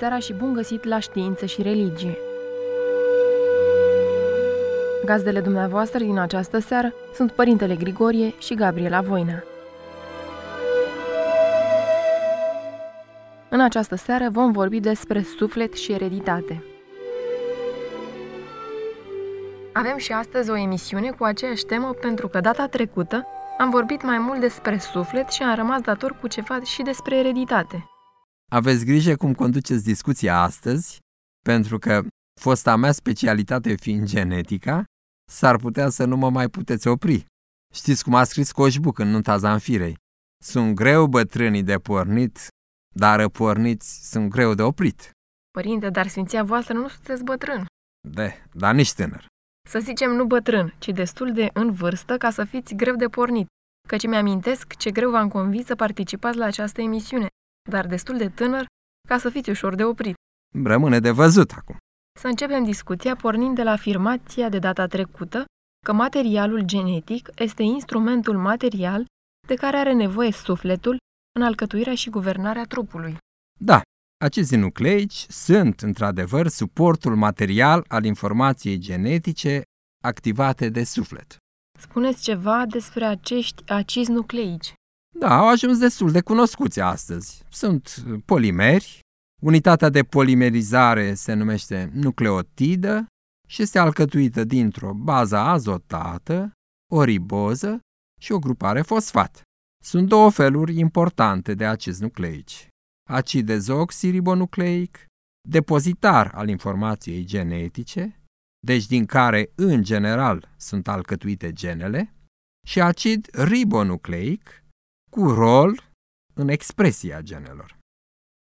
Seara și bun găsit la Știință și Religie! Gazdele dumneavoastră din această seară sunt Părintele Grigorie și Gabriela Voina. În această seară vom vorbi despre suflet și ereditate. Avem și astăzi o emisiune cu aceeași temă pentru că data trecută am vorbit mai mult despre suflet și am rămas dator cu ceva și despre ereditate. Aveți grijă cum conduceți discuția astăzi, pentru că fosta mea specialitate fiind genetica, s-ar putea să nu mă mai puteți opri. Știți cum a scris Coșbuc în nunta Zanfirei? Sunt greu bătrânii de pornit, dar porniți sunt greu de oprit. Părinte, dar sfinția voastră nu sunteți bătrân. De, dar nici tânăr. Să zicem nu bătrân, ci destul de în vârstă ca să fiți greu de pornit, căci mi-amintesc ce greu v-am convins să participați la această emisiune, dar destul de tânăr ca să fiți ușor de oprit. Rămâne de văzut acum. Să începem discuția pornind de la afirmația de data trecută că materialul genetic este instrumentul material de care are nevoie sufletul în alcătuirea și guvernarea trupului. Da, acești nucleici sunt, într-adevăr, suportul material al informației genetice activate de suflet. Spuneți ceva despre acești acizi nucleici. Da, au ajuns destul de cunoscuți astăzi. Sunt polimeri, unitatea de polimerizare se numește nucleotidă și este alcătuită dintr-o bază azotată, o riboză și o grupare fosfat. Sunt două feluri importante de acest nucleici. Acid dezoxiribonucleic, depozitar al informației genetice, deci din care, în general, sunt alcătuite genele, și acid ribonucleic, cu rol în expresia genelor.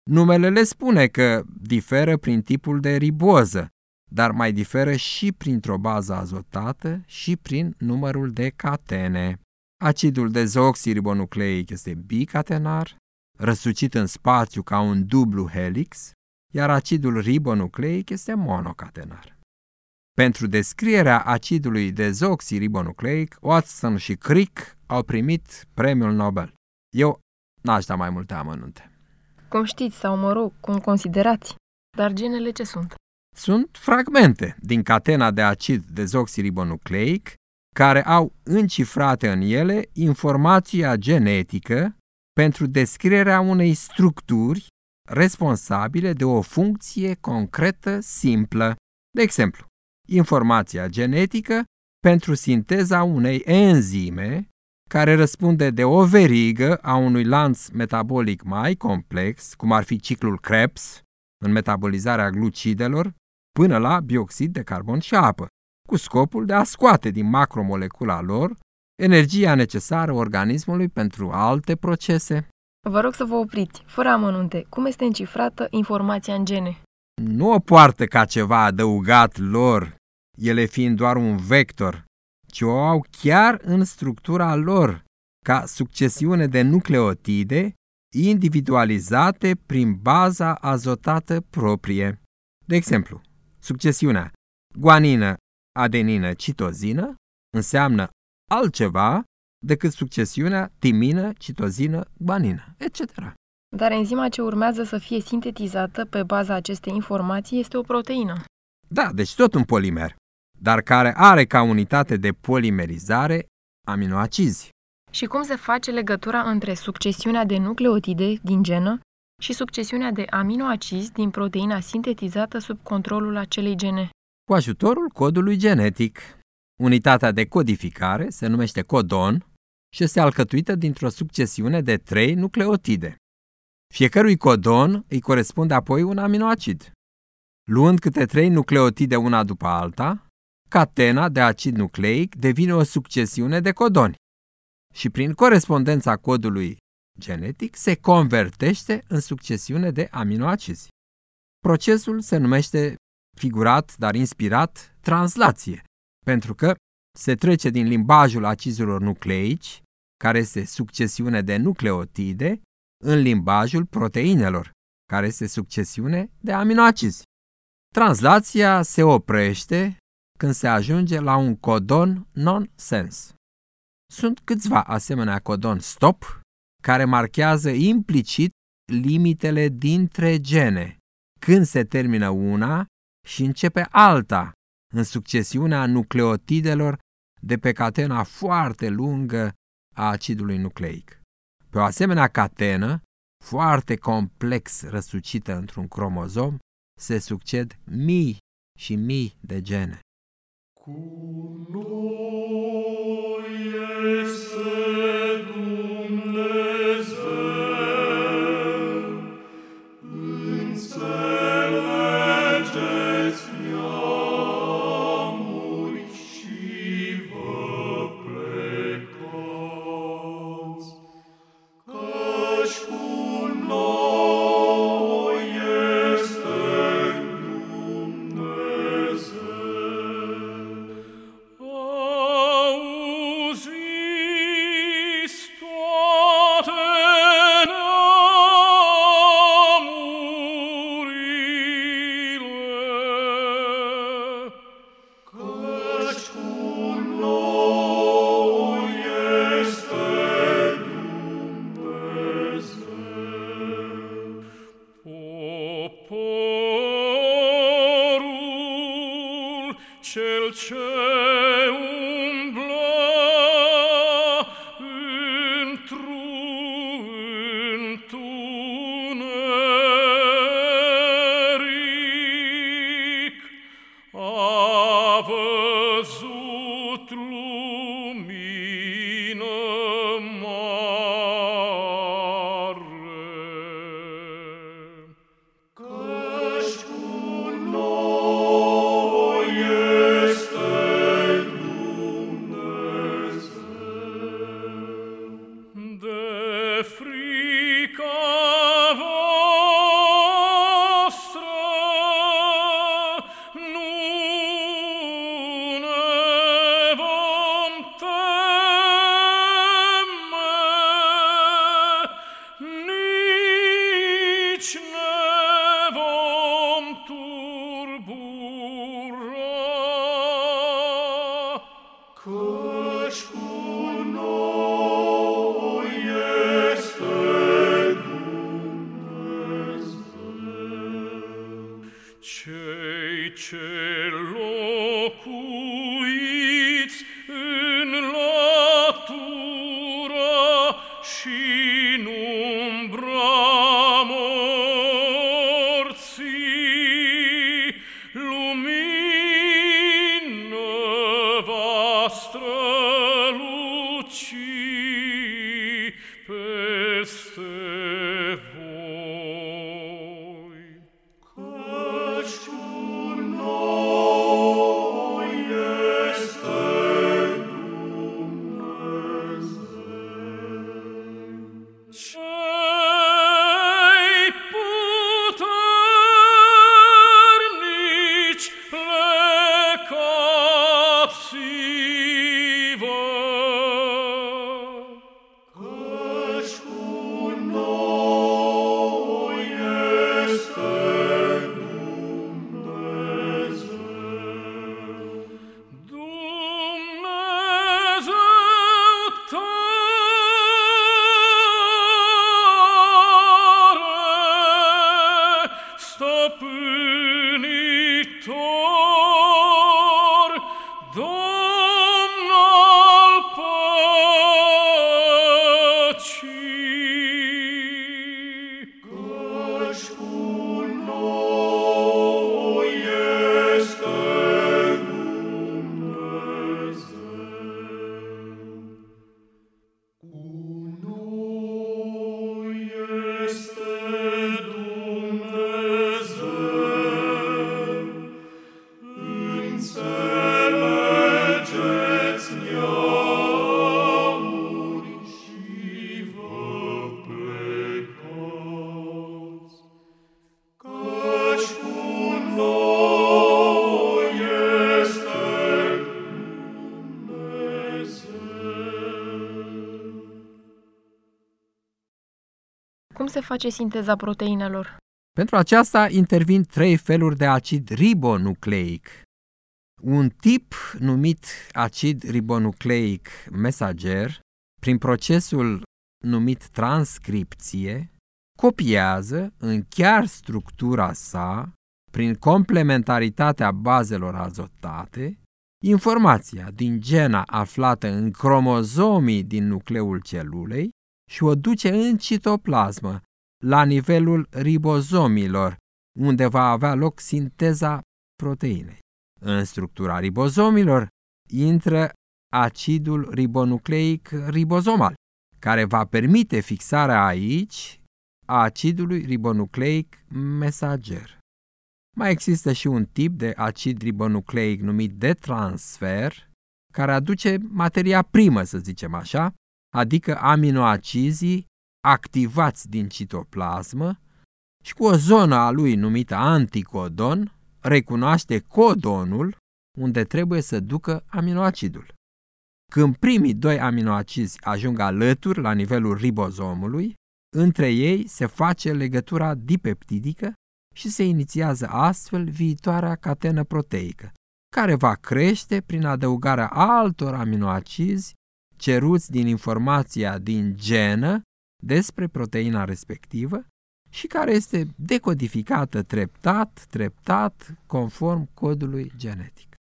Numele le spune că diferă prin tipul de riboză, dar mai diferă și printr-o bază azotată și prin numărul de catene. Acidul dezoxiribonucleic este bicatenar, răsucit în spațiu ca un dublu helix, iar acidul ribonucleic este monocatenar. Pentru descrierea acidului dezoxiribonucleic, Watson și Crick au primit premiul Nobel. Eu n-aș da mai multe amănunte. Cum știți sau, mă rog, cum considerați? Dar genele ce sunt? Sunt fragmente din catena de acid dezoxiribonucleic care au încifrate în ele informația genetică pentru descrierea unei structuri responsabile de o funcție concretă simplă. De exemplu, informația genetică pentru sinteza unei enzime care răspunde de o verigă a unui lanț metabolic mai complex, cum ar fi ciclul Krebs, în metabolizarea glucidelor, până la bioxid de carbon și apă, cu scopul de a scoate din macromolecula lor energia necesară organismului pentru alte procese. Vă rog să vă opriți, fără amănunte. Cum este încifrată informația în gene? Nu o poartă ca ceva adăugat lor, ele fiind doar un vector, ci o au chiar în structura lor, ca succesiune de nucleotide individualizate prin baza azotată proprie. De exemplu, succesiunea guanină, adenină, citozină înseamnă altceva decât succesiunea timină, citozină, guanină, etc. Dar enzima ce urmează să fie sintetizată pe baza acestei informații este o proteină. Da, deci tot un polimer, dar care are ca unitate de polimerizare aminoacizi. Și cum se face legătura între succesiunea de nucleotide din genă și succesiunea de aminoacizi din proteina sintetizată sub controlul acelei gene? Cu ajutorul codului genetic. Unitatea de codificare se numește codon și este alcătuită dintr-o succesiune de trei nucleotide. Fiecărui codon îi corespunde apoi un aminoacid. Luând câte trei nucleotide una după alta, catena de acid nucleic devine o succesiune de codoni. Și prin corespondența codului genetic se convertește în succesiune de aminoacizi. Procesul se numește figurat, dar inspirat, translație, pentru că se trece din limbajul acizelor nucleici, care este succesiune de nucleotide, în limbajul proteinelor, care este succesiune de aminoacizi. Translația se oprește când se ajunge la un codon non-sens. Sunt câțiva asemenea codon stop care marchează implicit limitele dintre gene, când se termină una și începe alta în succesiunea nucleotidelor de pe catena foarte lungă a acidului nucleic. Pe o asemenea catenă, foarte complex răsucită într-un cromozom, se succed mii și mii de gene. Cu noi este corul cel ce se face sinteza proteinelor? Pentru aceasta intervin trei feluri de acid ribonucleic. Un tip numit acid ribonucleic mesager, prin procesul numit transcripție, copiază în chiar structura sa, prin complementaritatea bazelor azotate, informația din gena aflată în cromozomii din nucleul celulei și o duce în citoplasmă, la nivelul ribozomilor, unde va avea loc sinteza proteinei. În structura ribozomilor intră acidul ribonucleic ribozomal, care va permite fixarea aici a acidului ribonucleic mesager. Mai există și un tip de acid ribonucleic numit de transfer, care aduce materia primă, să zicem așa, adică aminoacizii activați din citoplasmă și cu o zonă a lui numită anticodon recunoaște codonul unde trebuie să ducă aminoacidul. Când primii doi aminoacizi ajung alături la nivelul ribozomului, între ei se face legătura dipeptidică și se inițiază astfel viitoarea catenă proteică, care va crește prin adăugarea altor aminoacizi ceruți din informația din genă despre proteina respectivă și care este decodificată treptat, treptat, conform codului genetic.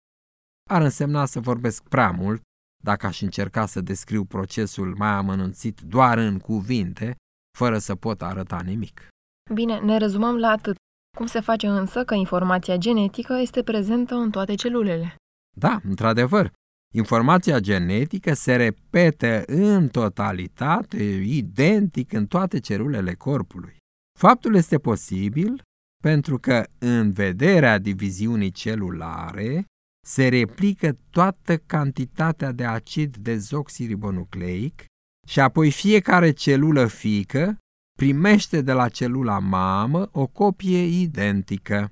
Ar însemna să vorbesc prea mult dacă aș încerca să descriu procesul mai amănunțit doar în cuvinte, fără să pot arăta nimic. Bine, ne rezumăm la atât. Cum se face însă că informația genetică este prezentă în toate celulele? Da, într-adevăr, informația genetică se repetă în totalitate, identic în toate celulele corpului. Faptul este posibil pentru că în vederea diviziunii celulare se replică toată cantitatea de acid dezoxiribonucleic și apoi fiecare celulă fică primește de la celula mamă o copie identică.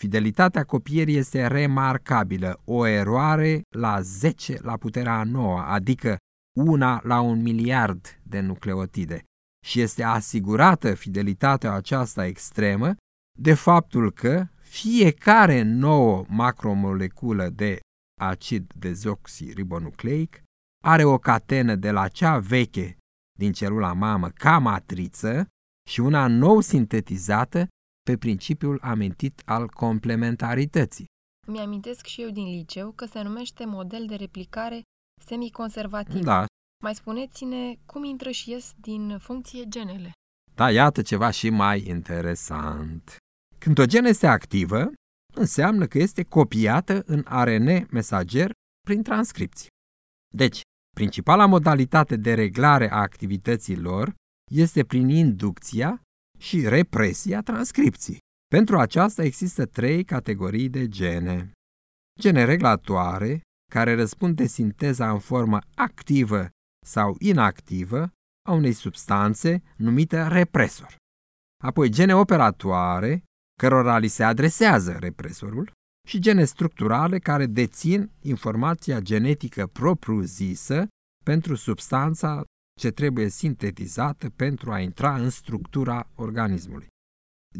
Fidelitatea copierii este remarcabilă, o eroare la 10 la puterea nouă, adică una la un miliard de nucleotide. Și este asigurată fidelitatea aceasta extremă de faptul că fiecare nouă macromoleculă de acid dezoxiribonucleic are o catenă de la cea veche din celula mamă ca matriță și una nou sintetizată pe principiul amintit al complementarității. Mi-amintesc și eu din liceu că se numește model de replicare semiconservativ. Da. Mai spuneți-ne cum intră și ies din funcție genele. Da, iată ceva și mai interesant. Când o genă este activă, înseamnă că este copiată în ARN mesager prin transcripție. Deci, principala modalitate de reglare a activității lor este prin inducția și represia transcripției. Pentru aceasta există trei categorii de gene. Gene reglatoare, care răspund de sinteza în formă activă sau inactivă a unei substanțe numită represor. Apoi gene operatoare, cărora li se adresează represorul, și gene structurale care dețin informația genetică propriu-zisă pentru substanța ce trebuie sintetizată pentru a intra în structura organismului.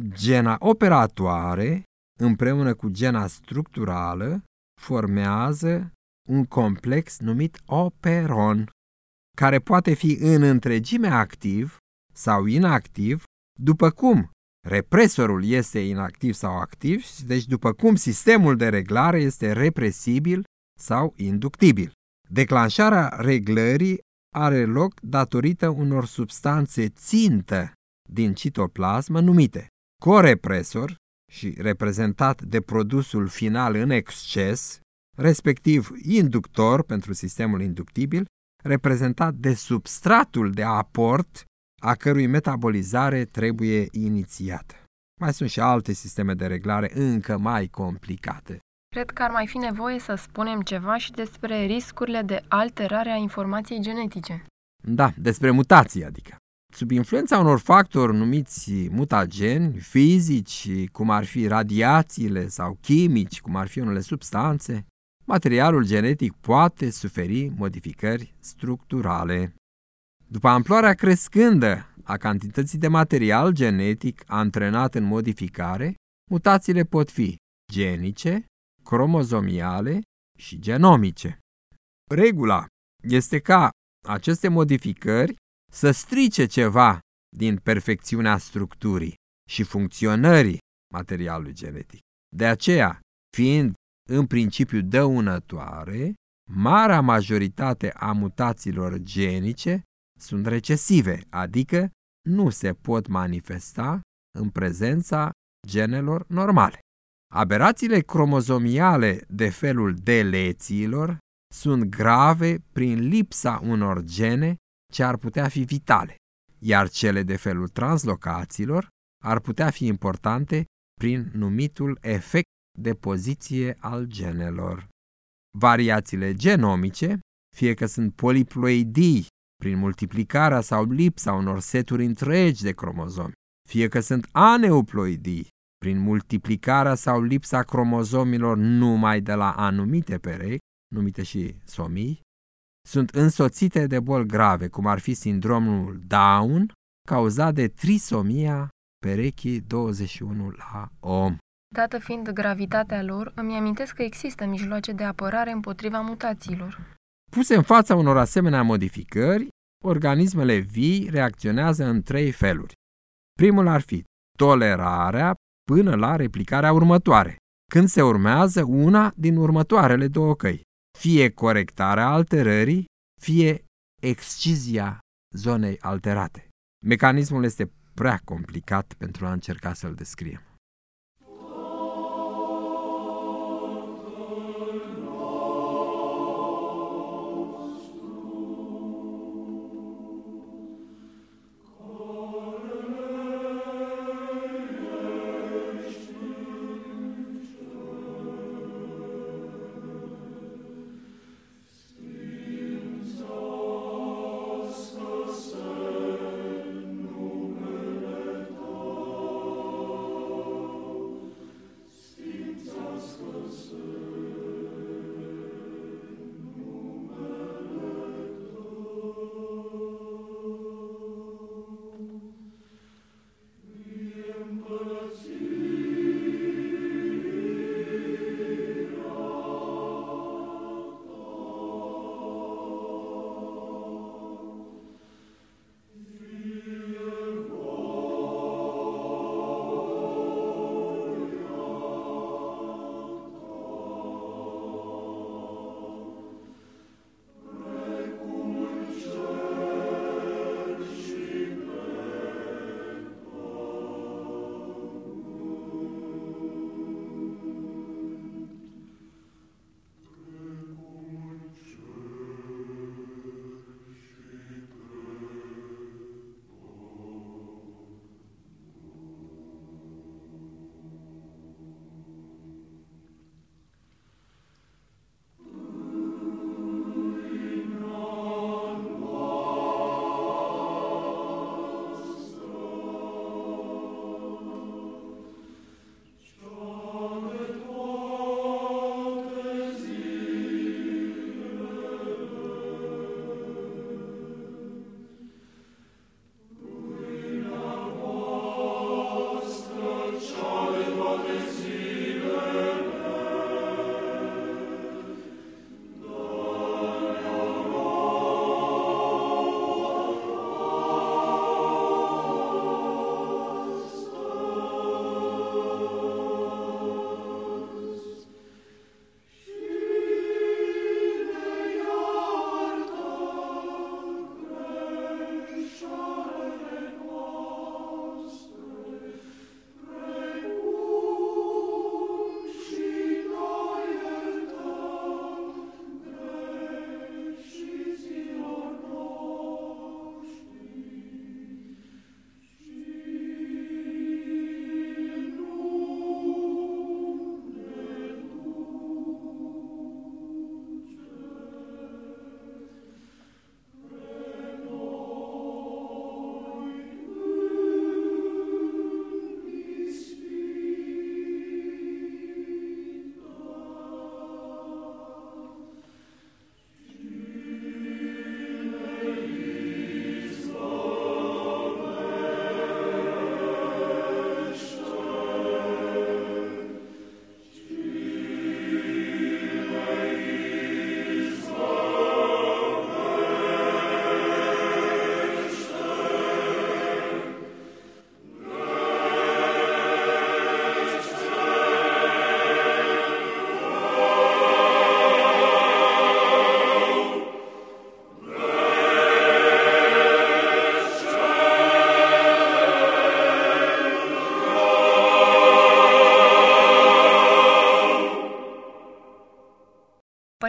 Gena operatoare, împreună cu gena structurală, formează un complex numit operon, care poate fi în întregime activ sau inactiv, după cum represorul este inactiv sau activ, deci după cum sistemul de reglare este represibil sau inductibil. Declanșarea reglării are loc datorită unor substanțe țintă din citoplasmă numite corepresor și reprezentat de produsul final în exces, respectiv inductor pentru sistemul inductibil, reprezentat de substratul de aport a cărui metabolizare trebuie inițiată. Mai sunt și alte sisteme de reglare încă mai complicate. Cred că ar mai fi nevoie să spunem ceva și despre riscurile de alterare a informației genetice. Da, despre mutații, adică. Sub influența unor factori numiți mutageni, fizici, cum ar fi radiațiile sau chimici, cum ar fi unele substanțe, materialul genetic poate suferi modificări structurale. După amploarea crescândă a cantității de material genetic antrenat în modificare, mutațiile pot fi genice, cromozomiale și genomice. Regula este ca aceste modificări să strice ceva din perfecțiunea structurii și funcționării materialului genetic. De aceea, fiind în principiu dăunătoare, marea majoritate a mutațiilor genice sunt recesive, adică nu se pot manifesta în prezența genelor normale. Aberațiile cromozomiale de felul delețiilor sunt grave prin lipsa unor gene ce ar putea fi vitale, iar cele de felul translocațiilor ar putea fi importante prin numitul efect de poziție al genelor. Variațiile genomice, fie că sunt poliploidii prin multiplicarea sau lipsa unor seturi întregi de cromozomi, fie că sunt aneuploidii prin multiplicarea sau lipsa cromozomilor numai de la anumite perechi, numite și somii, sunt însoțite de boli grave, cum ar fi sindromul Down, cauzat de trisomia perechii 21 la om. Dată fiind gravitatea lor, îmi amintesc că există mijloace de apărare împotriva mutațiilor. Puse în fața unor asemenea modificări, organismele vii reacționează în trei feluri. Primul ar fi tolerarea până la replicarea următoare, când se urmează una din următoarele două căi, fie corectarea alterării, fie excizia zonei alterate. Mecanismul este prea complicat pentru a încerca să-l descriem.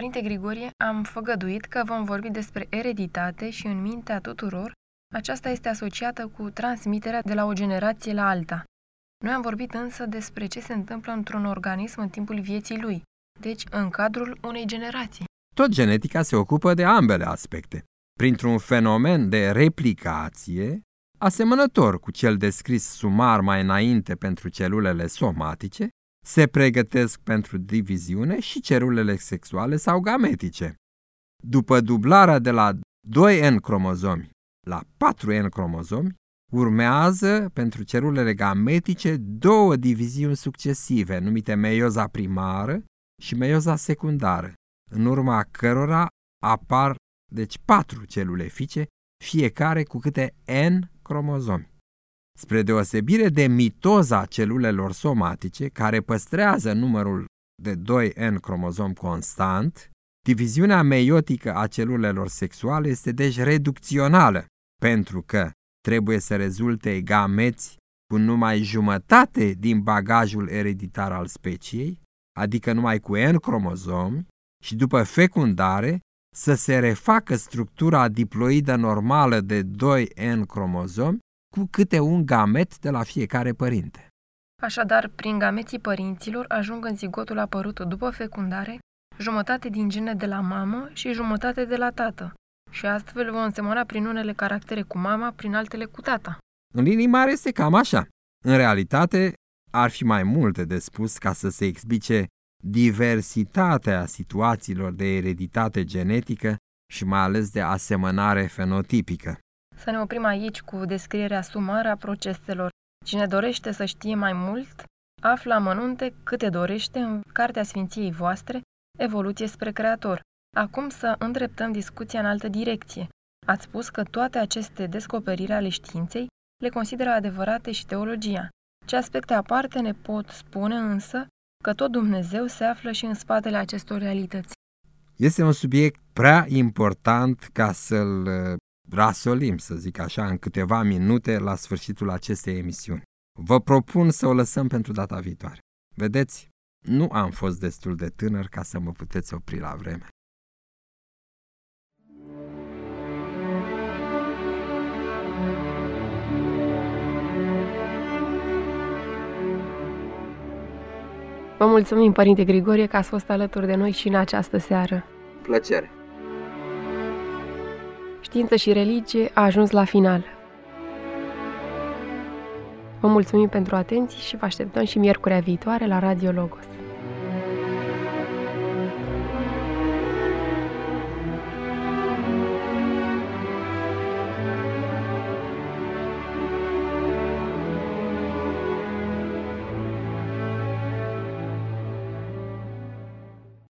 Părinte Grigorie, am făgăduit că vom vorbi despre ereditate și în mintea tuturor aceasta este asociată cu transmiterea de la o generație la alta. Noi am vorbit însă despre ce se întâmplă într-un organism în timpul vieții lui, deci în cadrul unei generații. Tot genetica se ocupă de ambele aspecte. Printr-un fenomen de replicație, asemănător cu cel descris sumar mai înainte pentru celulele somatice, se pregătesc pentru diviziune și celulele sexuale sau gametice. După dublarea de la 2N cromozomi la 4N cromozomi, urmează pentru celulele gametice două diviziuni succesive, numite meioza primară și meioza secundară, în urma cărora apar deci patru celule fice, fiecare cu câte N cromozomi. Spre deosebire de mitoza celulelor somatice, care păstrează numărul de 2N cromozom constant, diviziunea meiotică a celulelor sexuale este deci reducțională, pentru că trebuie să rezulte gameți cu numai jumătate din bagajul ereditar al speciei, adică numai cu N cromozomi, și după fecundare să se refacă structura diploidă normală de 2N cromozomi cu câte un gamet de la fiecare părinte. Așadar, prin gameții părinților ajung în zigotul apărut după fecundare jumătate din gene de la mamă și jumătate de la tată, și astfel vom semăna prin unele caractere cu mama, prin altele cu tata. În linii mari este cam așa. În realitate, ar fi mai multe de spus ca să se explice diversitatea situațiilor de ereditate genetică și mai ales de asemănare fenotipică. Să ne oprim aici cu descrierea sumară a proceselor. Cine dorește să știe mai mult, află amănunte câte dorește în Cartea Sfinției voastre, Evoluție spre Creator. Acum să îndreptăm discuția în altă direcție. Ați spus că toate aceste descoperiri ale științei le consideră adevărate și teologia. Ce aspecte aparte ne pot spune însă că tot Dumnezeu se află și în spatele acestor realități? Este un subiect prea important ca să-l uh, rasolim, să zic așa, în câteva minute la sfârșitul acestei emisiuni. Vă propun să o lăsăm pentru data viitoare. Vedeți, nu am fost destul de tânăr ca să mă puteți opri la vreme. Vă mulțumim, Părinte Grigorie, că ați fost alături de noi și în această seară. Plăcere! Știință și religie a ajuns la final. Vă mulțumim pentru atenție și vă așteptăm și miercurea viitoare la Radio Logos.